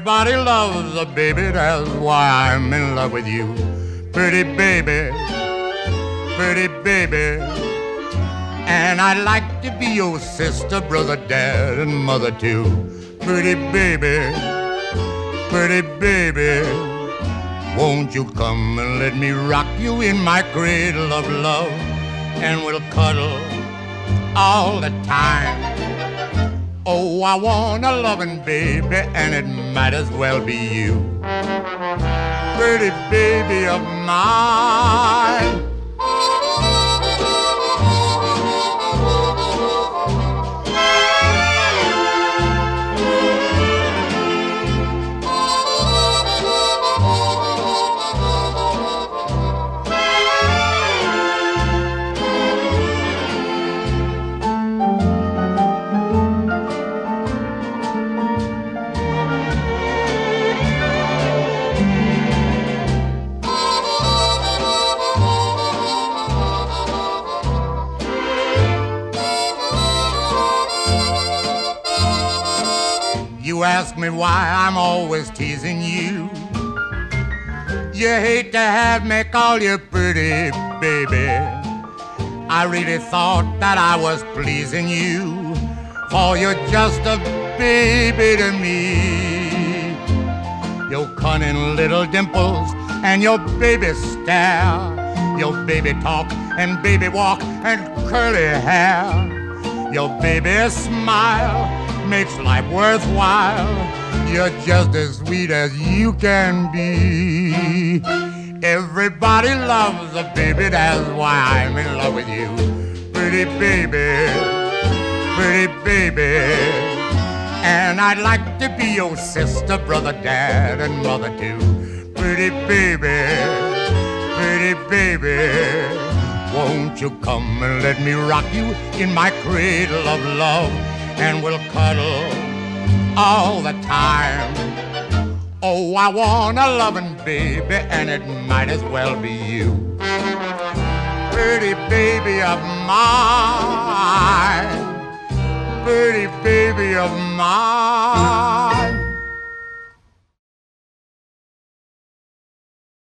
Everybody loves a baby, that's why I'm in love with you. Pretty baby, pretty baby. And I'd like to be your sister, brother, dad, and mother too. Pretty baby, pretty baby. Won't you come and let me rock you in my cradle of love? And we'll cuddle all the time. Oh, I want a loving baby, and it might as well be you. Pretty baby of mine. You ask me why I'm always teasing you. You hate to have me call you pretty, baby. I really thought that I was pleasing you, for you're just a baby to me. Your cunning little dimples and your baby stare, your baby talk and baby walk and curly hair, your baby smile makes life worthwhile. You're just as sweet as you can be. Everybody loves a baby, that's why I'm in love with you. Pretty baby, pretty baby. And I'd like to be your sister, brother, dad, and mother too. Pretty baby, pretty baby. Won't you come and let me rock you in my cradle of love? And we'll cuddle all the time. Oh, I want a loving baby, and it might as well be you. Pretty baby of mine, pretty baby of mine.